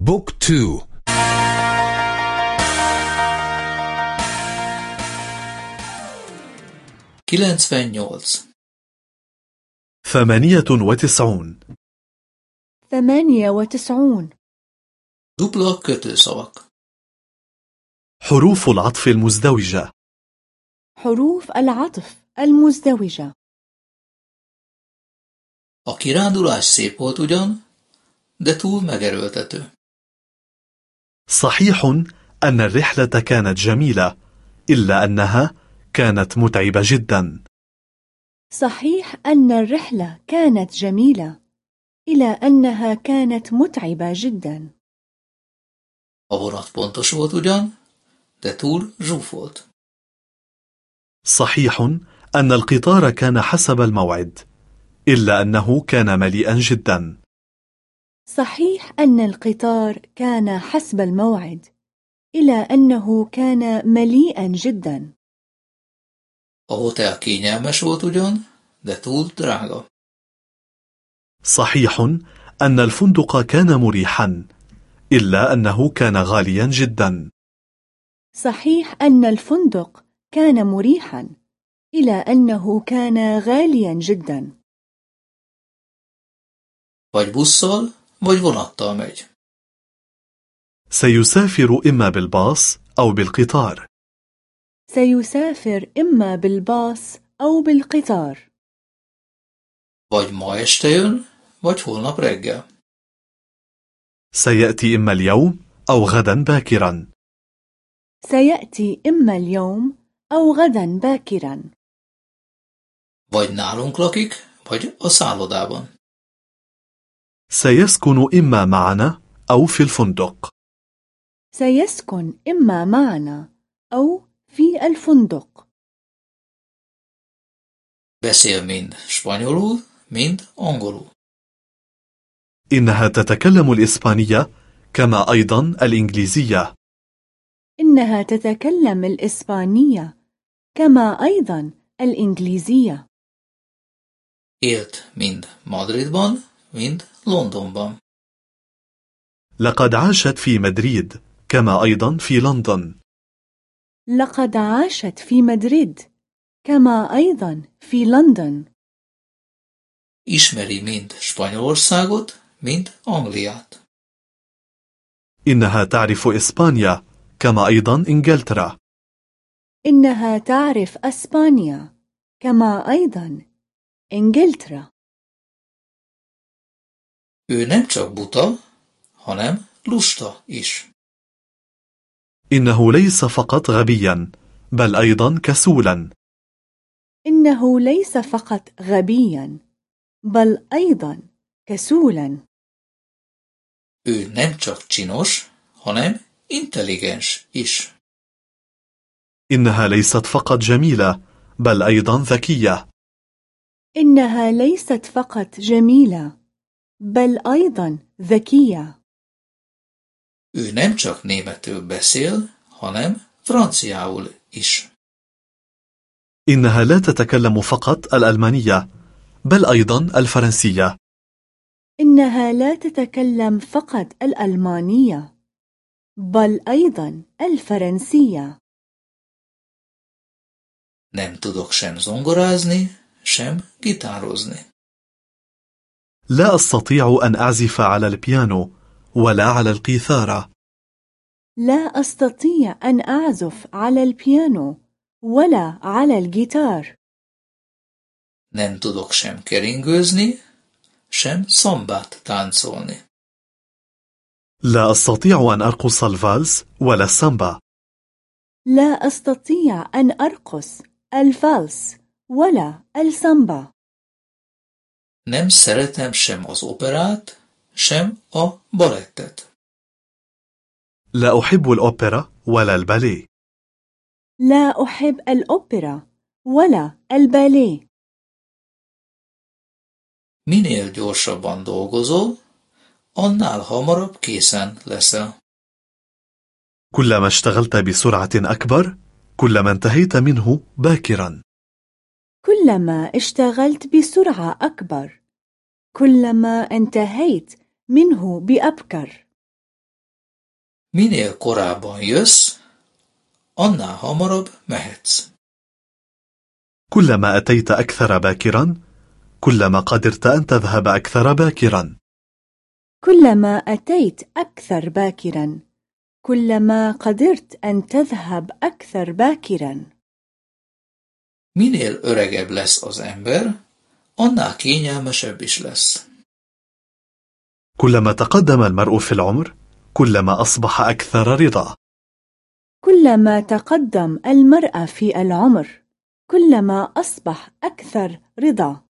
بوك تو. ثمانية وتسعون. ثمانية وتسعون. Dupla kötőszavak. حروف العطف المزدوجة. حروف العطف المزدوجة. A kirándulás szép volt ugyan, de túl megerőltető. صحيح أن الرحلة كانت جميلة إلا أنها كانت متعبة جدا. صحيح أن الرحلة كانت جميلة إلى أنها كانت متعبة جدا. A vonat pontos volt ugyan, de túl zsúfolt. صحيح أن القطار كان حسب الموعد إلا أنه كان مليئا جدا. صحيح أن القطار كان حسب الموعد إلى أنه كان مليئا جدا. صحيح أن الفندق كان مريحا إلا أنه كان غاليا جدا. صحيح أن الفندق كان مريحا إلى أنه كان غاليا جدا. Busszal, vagy vonattal megy. سيسافر إما بالباص أو بالقطار سيسافر إما بالباص أو بالقطار Vagy ma este jön, vagy holnap reggel. سيأتي إما اليوم أو غدا باكرا سيأتي إما اليوم أو غدا باكرا Vagy nálunk lakik, vagy a szállodában. سيسكن إما معنا أو في الفندق. سيسكن إما معنا أو في الفندق. Beszél mind spanyolul, mind angolul. إنها تتكلم الإسبانية كما أيضا الإنجليزية. إنها تتكلم الإسبانية كما أيضا الإنجليزية. Élt mind Madridban, mind Londonban. لقد عاشت في مدريد كما أيضا في لندن لقد عاشت في مدريد كما أيضا في لندن Ismeri mind Spanyolországot, mind Angliát. إنها تعرف إسبانيا كما أيضا إنجلترا إنها تعرف أسبانيا كما أيضا إنجلترا Ő nem csak buta, hanem lusta is. إنه ليس فقط غبيا بل أيضا كسولا إنه ليس فقط غبيا بل أيضا كسولا Ő nem csak csinos, hanem intelligens is. إنها ليست فقط جميلة بل أيضا ذكية إنها ليست فقط جميلة بل أيضا ذكية Ő nem csak németül beszél, hanem franciául is. إنها لا تتكلم فقط الألمانية بل أيضا الفرنسية إنها لا تتكلم فقط الألمانية بل أيضا الفرنسية Nem tudok sem zongorázni, sem gitározni. لا أستطيع أن أعزف على البيانو ولا على القيثارة. لا أستطيع أن أعزف على البيانو ولا على الجيتار. Nem tudok sem keringőzni, sem szambát táncolni. لا أستطيع أن أرقص الفالس ولا السامبا. لا أستطيع أن أرقص الفالس ولا السامبا. Nem szeretem sem az operát, sem a balettet. لا أحب الأوبرا ولا الباليه لا أحب الأوبرا ولا الباليه Minél gyorsabban dolgozol, annál hamarabb készen leszel. كلما اشتغلت بسرعة أكبر كلما انتهيت منه باكرا كلما اشتغلت بسرعة أكبر كلما انتهيت منه بأبكر. Minél korábban jössz, annál hamarabb mehetsz. كلما أتيت أكثر باكرا كلما قدرت أن تذهب أكثر باكرا. كلما أتيت أكثر باكرا كلما قدرت أن تذهب أكثر باكرا. Minél öregebb lesz az ember, annál kényelmesebb is lesz. كلما تقدم المرء في العمر كلما أصبح أكثر رضا كلما تقدم المرأة في العمر كلما أصبح أكثر رضا